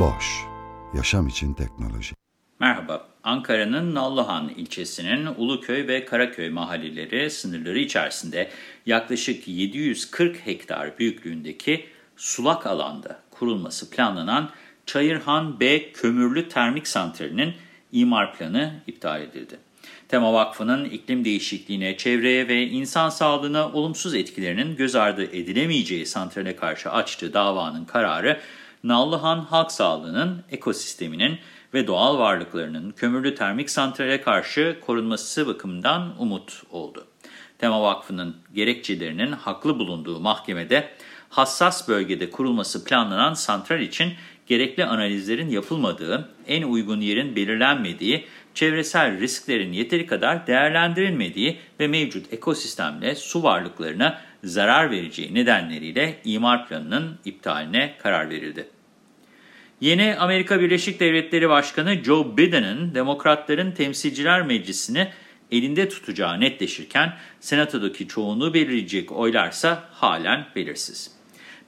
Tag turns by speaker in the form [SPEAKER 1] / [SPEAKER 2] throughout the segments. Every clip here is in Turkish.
[SPEAKER 1] Boş, yaşam için teknoloji.
[SPEAKER 2] Merhaba, Ankara'nın Nallıhan ilçesinin Uluköy ve Karaköy mahalleleri sınırları içerisinde yaklaşık 740 hektar büyüklüğündeki sulak alanda kurulması planlanan Çayırhan B Kömürlü Termik Santrali'nin imar planı iptal edildi. Tema Vakfı'nın iklim değişikliğine, çevreye ve insan sağlığına olumsuz etkilerinin göz ardı edilemeyeceği santrale karşı açtığı davanın kararı, Nallıhan halk sağlığının, ekosisteminin ve doğal varlıklarının kömürlü termik santrale karşı korunması bakımından umut oldu. Tema Vakfı'nın gerekçelerinin haklı bulunduğu mahkemede, hassas bölgede kurulması planlanan santral için gerekli analizlerin yapılmadığı, en uygun yerin belirlenmediği, çevresel risklerin yeteri kadar değerlendirilmediği ve mevcut ekosistemle su varlıklarına zarar vereceği nedenleriyle imar planının iptaline karar verildi. Yeni Amerika Birleşik Devletleri Başkanı Joe Biden'ın Demokratların Temsilciler Meclisi'ni elinde tutacağı netleşirken Senato'daki çoğunluğu belirleyecek oylarsa halen belirsiz.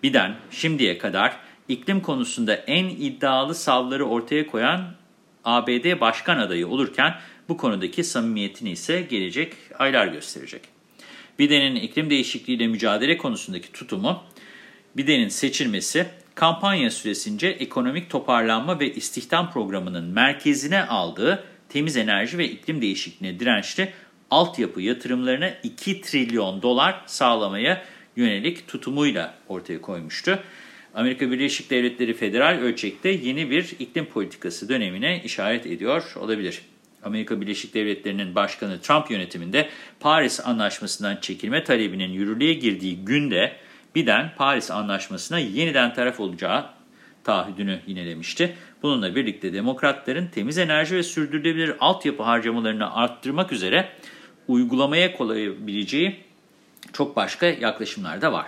[SPEAKER 2] Biden şimdiye kadar iklim konusunda en iddialı savları ortaya koyan ABD başkan adayı olurken bu konudaki samimiyetini ise gelecek aylar gösterecek. Biden'in iklim değişikliğiyle mücadele konusundaki tutumu, Biden'in seçilmesi, kampanya süresince ekonomik toparlanma ve istihdam programının merkezine aldığı temiz enerji ve iklim değişikliğine dirençli altyapı yatırımlarına 2 trilyon dolar sağlamaya yönelik tutumuyla ortaya koymuştu. Amerika Birleşik Devletleri federal ölçekte yeni bir iklim politikası dönemine işaret ediyor olabilir. Amerika Birleşik Devletleri'nin başkanı Trump yönetiminde Paris Anlaşması'ndan çekilme talebinin yürürlüğe girdiği günde Biden Paris Anlaşması'na yeniden taraf olacağı taahhüdünü yinelemişti. Bununla birlikte demokratların temiz enerji ve sürdürülebilir altyapı harcamalarını arttırmak üzere uygulamaya koyabileceği çok başka yaklaşımlar da var.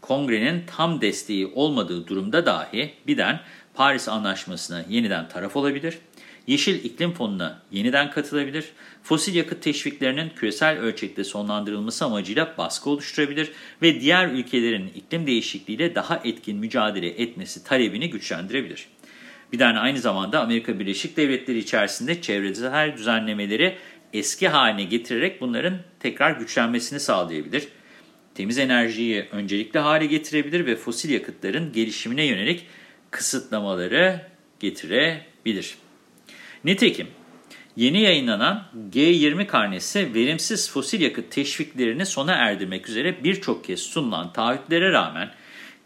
[SPEAKER 2] Kongrenin tam desteği olmadığı durumda dahi Biden Paris Anlaşması'na yeniden taraf olabilir, Yeşil İklim Fonu'na yeniden katılabilir, fosil yakıt teşviklerinin küresel ölçekte sonlandırılması amacıyla baskı oluşturabilir ve diğer ülkelerin iklim değişikliğiyle daha etkin mücadele etmesi talebini güçlendirebilir. Biden aynı zamanda Amerika Birleşik Devletleri içerisinde çevresel düzenlemeleri eski haline getirerek bunların tekrar güçlenmesini sağlayabilir temiz enerjiyi öncelikli hale getirebilir ve fosil yakıtların gelişimine yönelik kısıtlamaları getirebilir. Nitekim yeni yayınlanan G20 karnesi verimsiz fosil yakıt teşviklerini sona erdirmek üzere birçok kez sunulan taahhütlere rağmen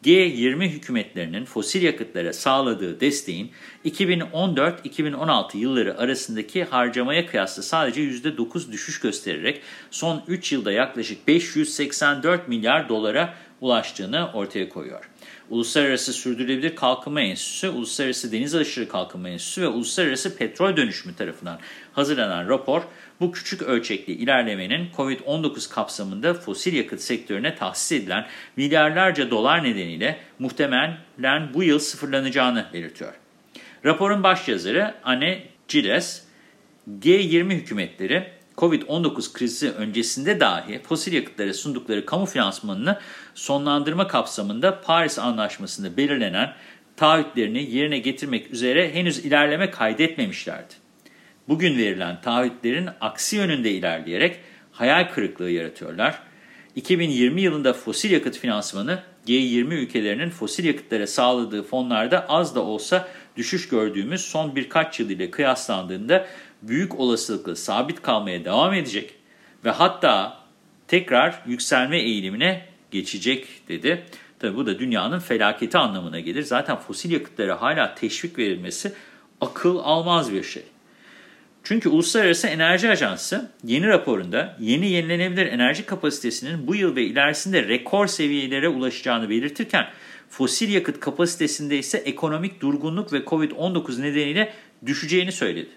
[SPEAKER 2] G20 hükümetlerinin fosil yakıtlara sağladığı desteğin 2014-2016 yılları arasındaki harcamaya kıyasla sadece %9 düşüş göstererek son 3 yılda yaklaşık 584 milyar dolara ulaştığını ortaya koyuyor. Uluslararası Sürdürülebilir Kalkınma Enstitüsü, Uluslararası Deniz Aşırı Kalkınma Enstitüsü ve Uluslararası Petrol Dönüşümü tarafından hazırlanan rapor, bu küçük ölçekli ilerlemenin COVID-19 kapsamında fosil yakıt sektörüne tahsis edilen milyarlarca dolar nedeniyle muhtemelen bu yıl sıfırlanacağını belirtiyor. Raporun başyazarı Anne Gilles, G20 hükümetleri COVID-19 krizi öncesinde dahi fosil yakıtlara sundukları kamu finansmanını sonlandırma kapsamında Paris Anlaşması'nda belirlenen taahhütlerini yerine getirmek üzere henüz ilerleme kaydetmemişlerdi. Bugün verilen taahhütlerin aksi yönünde ilerleyerek hayal kırıklığı yaratıyorlar. 2020 yılında fosil yakıt finansmanı G20 ülkelerinin fosil yakıtlara sağladığı fonlarda az da olsa düşüş gördüğümüz son birkaç yıl ile kıyaslandığında büyük olasılıkla sabit kalmaya devam edecek ve hatta tekrar yükselme eğilimine geçecek dedi. Tabi bu da dünyanın felaketi anlamına gelir. Zaten fosil yakıtlara hala teşvik verilmesi akıl almaz bir şey. Çünkü Uluslararası Enerji Ajansı yeni raporunda yeni yenilenebilir enerji kapasitesinin bu yıl ve ilerisinde rekor seviyelere ulaşacağını belirtirken fosil yakıt kapasitesinde ise ekonomik durgunluk ve Covid-19 nedeniyle düşeceğini söyledi.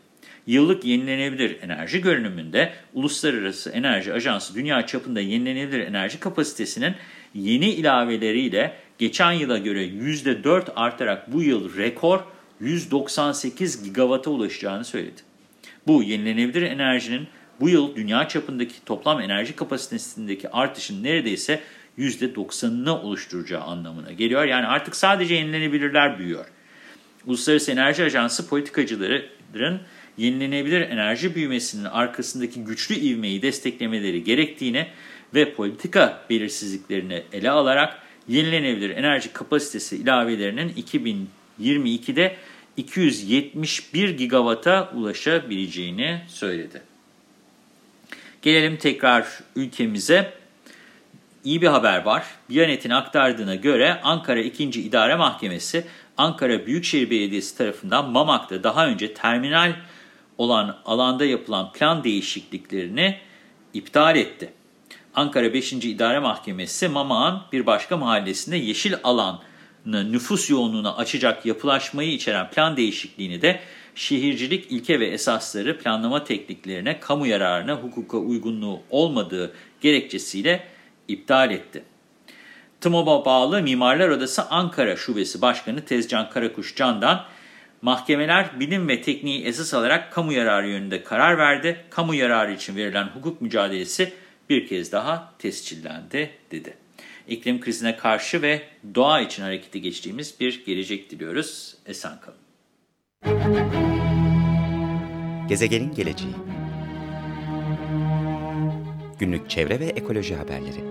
[SPEAKER 2] Yıllık yenilenebilir enerji görünümünde Uluslararası Enerji Ajansı dünya çapında yenilenebilir enerji kapasitesinin yeni ilaveleriyle geçen yıla göre %4 artarak bu yıl rekor 198 gigawata ulaşacağını söyledi. Bu yenilenebilir enerjinin bu yıl dünya çapındaki toplam enerji kapasitesindeki artışın neredeyse %90'ını oluşturacağı anlamına geliyor. Yani artık sadece yenilenebilirler büyüyor. Uluslararası Enerji Ajansı politikacıların yenilenebilir enerji büyümesinin arkasındaki güçlü ivmeyi desteklemeleri gerektiğini ve politika belirsizliklerini ele alarak yenilenebilir enerji kapasitesi ilavelerinin 2022'de 271 gigawata ulaşabileceğini söyledi. Gelelim tekrar ülkemize. İyi bir haber var. Biyanet'in aktardığına göre Ankara 2. İdare Mahkemesi Ankara Büyükşehir Belediyesi tarafından Mamak'ta daha önce terminal olan alanda yapılan plan değişikliklerini iptal etti. Ankara 5. İdare Mahkemesi Mamak'ın bir başka mahallesinde yeşil alan nüfus yoğunluğuna açacak yapılaşmayı içeren plan değişikliğini de şehircilik ilke ve esasları planlama tekniklerine, kamu yararına, hukuka uygunluğu olmadığı gerekçesiyle iptal etti. TMOB'a bağlı Mimarlar Odası Ankara Şubesi Başkanı Tezcan Karakuş Can'dan mahkemeler bilim ve tekniği esas alarak kamu yararı yönünde karar verdi. Kamu yararı için verilen hukuk mücadelesi bir kez daha tescillendi dedi. İklim krizine karşı ve doğa için harekete geçtiğimiz bir gelecek diliyoruz. Esen kalın.
[SPEAKER 3] Gezegenin geleceği Günlük çevre ve ekoloji haberleri